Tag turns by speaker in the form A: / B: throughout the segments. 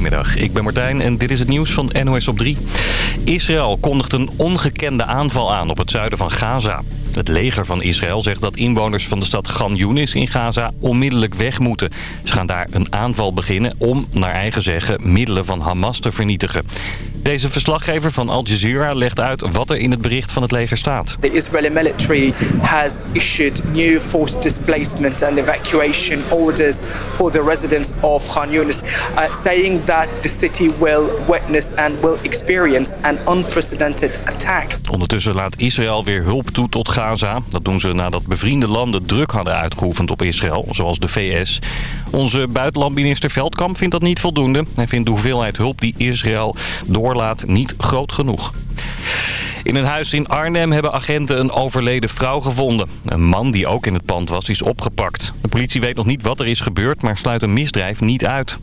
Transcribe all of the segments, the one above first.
A: Goedemiddag, ik ben Martijn en dit is het nieuws van NOS op 3. Israël kondigt een ongekende aanval aan op het zuiden van Gaza. Het leger van Israël zegt dat inwoners van de stad Gan Yunis in Gaza onmiddellijk weg moeten. Ze gaan daar een aanval beginnen om, naar eigen zeggen, middelen van Hamas te vernietigen. Deze verslaggever van Al Jazeera legt uit wat er in het bericht van het leger staat.
B: The Israeli military has issued new forced displacement and evacuation orders for the residents of Khan Yunis, uh, saying that the city will witness and will experience an unprecedented attack.
A: Ondertussen laat Israël weer hulp toe tot Gaza. Dat doen ze nadat bevriende landen druk hadden uitgeoefend op Israël, zoals de VS. Onze buitenlandminister Veldkamp vindt dat niet voldoende. Hij vindt de hoeveelheid hulp die Israël door niet groot genoeg. In een huis in Arnhem hebben agenten een overleden vrouw gevonden. Een man die ook in het pand was, is opgepakt. De politie weet nog niet wat er is gebeurd, maar sluit een misdrijf niet uit.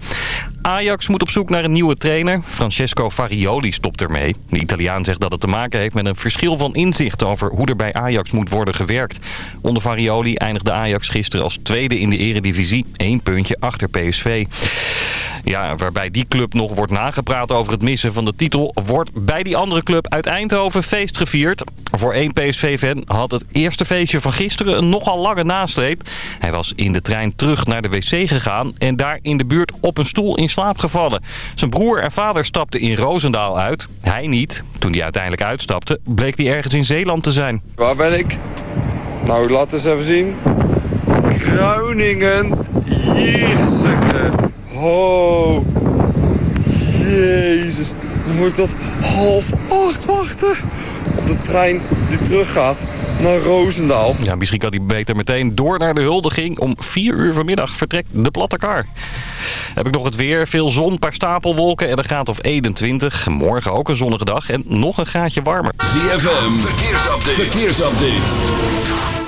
A: Ajax moet op zoek naar een nieuwe trainer. Francesco Farioli stopt ermee. De Italiaan zegt dat het te maken heeft met een verschil van inzicht over hoe er bij Ajax moet worden gewerkt. Onder Farioli eindigde Ajax gisteren als tweede in de eredivisie. één puntje achter PSV. Ja, waarbij die club nog wordt nagepraat over het missen van de titel... wordt bij die andere club uit Eindhoven feest gevierd. Voor één PSV-fan had het eerste feestje van gisteren een nogal lange nasleep. Hij was in de trein terug naar de wc gegaan en daar in de buurt op een stoel in slaap gevallen. Zijn broer en vader stapten in Roosendaal uit. Hij niet. Toen hij uiteindelijk uitstapte, bleek hij ergens in Zeeland te zijn.
C: Waar ben ik? Nou, laat eens even zien. Kruiningen, Jezus. Oh. Jezus. Dan moet ik tot half acht wachten op de trein die terug gaat naar Roosendaal.
A: Ja, misschien kan hij beter meteen door naar de huldiging. Om 4 uur vanmiddag vertrekt de platte kar. Heb ik nog het weer. Veel zon, paar stapelwolken en een graad of 21. Morgen ook een zonnige dag en nog een graadje warmer.
D: ZFM, verkeersupdate. verkeersupdate.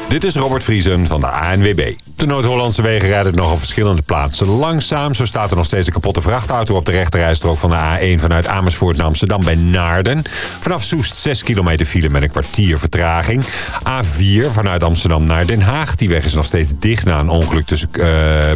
E: Dit is Robert Vriesen van de ANWB. De Noord-Hollandse wegen rijden nog op verschillende plaatsen langzaam. Zo staat er nog steeds een kapotte vrachtauto op de rechterrijstrook van de A1 vanuit Amersfoort naar Amsterdam bij Naarden. Vanaf Soest 6 kilometer file met een kwartier vertraging. A4 vanuit Amsterdam naar Den Haag. Die weg is nog steeds dicht na een ongeluk tussen, eh,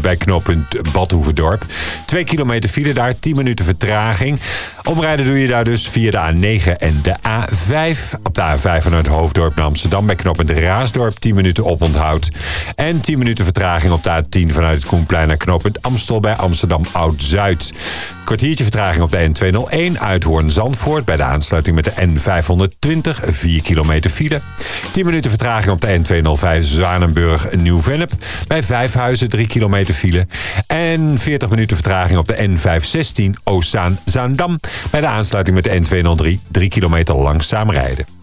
E: bij knooppunt Badhoevedorp. 2 kilometer file daar, 10 minuten vertraging. Omrijden doe je daar dus via de A9 en de A5. Op de A5 vanuit Hoofddorp naar Amsterdam bij knooppunt Raasdorp 10 minuten minuten oponthoud. En 10 minuten vertraging op de A10 vanuit het Koenplein naar knooppunt Amstel bij Amsterdam Oud-Zuid. Kwartiertje vertraging op de N201 uit Hoorn-Zandvoort... bij de aansluiting met de N520, 4 kilometer file. 10 minuten vertraging op de N205 Zwanenburg-Nieuw-Vennep... bij Vijfhuizen, 3 kilometer file. En 40 minuten vertraging op de N516 Oostzaan-Zaandam... bij de aansluiting met de N203, 3 kilometer langzaam rijden.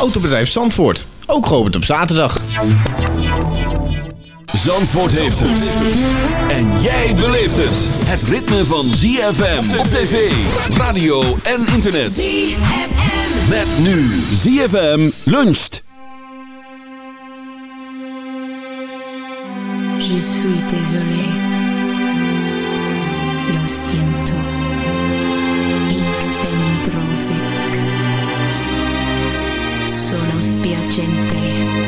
F: Autobedrijf Zandvoort. Ook geopend op zaterdag.
D: Zandvoort heeft het. En jij beleeft het. Het ritme van ZFM op tv, radio en internet. ZFM. Met nu ZFM luncht.
G: Je suis désolé. Lo.
H: gente.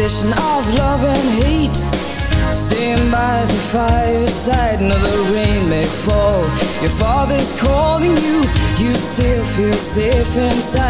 H: tradition of love and hate. Stand by the fireside, now the rain may fall. Your father's calling you, you still feel safe inside.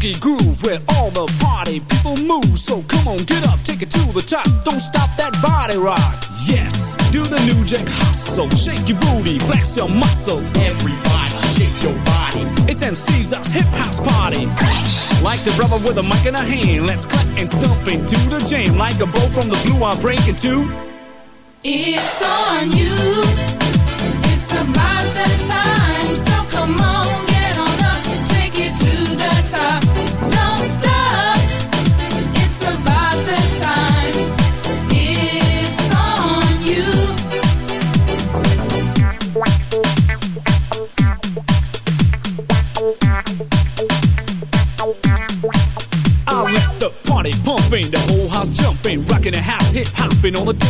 I: Funky groove where all the party people move. So come on, get up, take it to the top. Don't stop that body rock. Yes, do the new jack hustle. Shake your booty, flex your muscles. Everybody, shake your body. It's MC's hip house party. Like the brother with a mic in a hand, let's cut and stomp into the jam. Like a bow from the blue, I'm breaking two.
J: It's on you.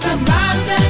G: surrounded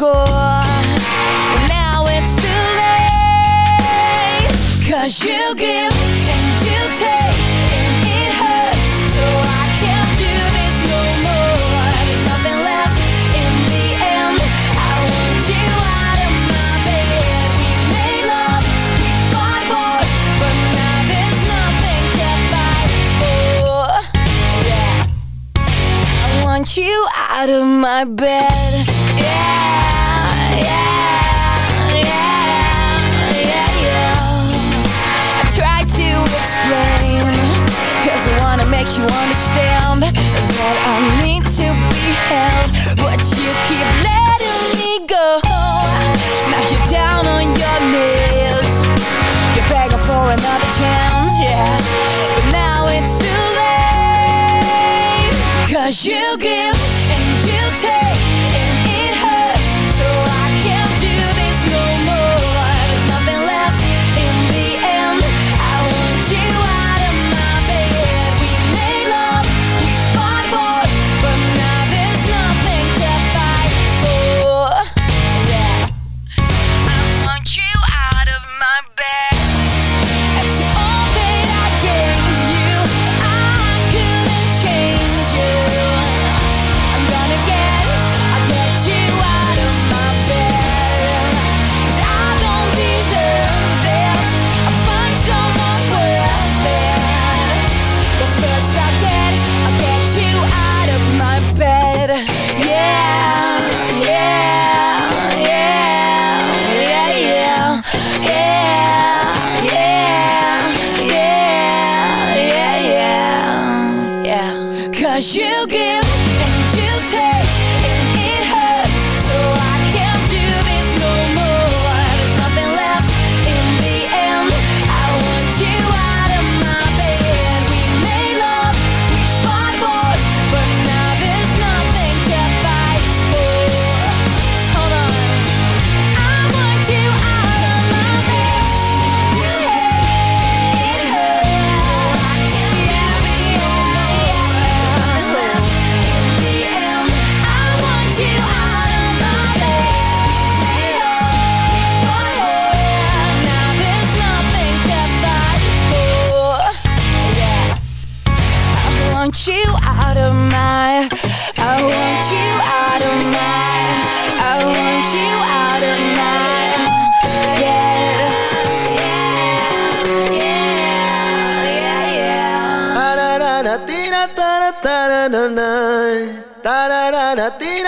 J: score now it's too late. Cause you give and you take it hurts. So I can't do this no more. There's nothing left in the end. I want you out of my bed. We made love, we fought wars But now there's nothing to fight for. Yeah. I want you out of my bed.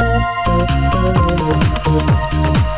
K: Thank you.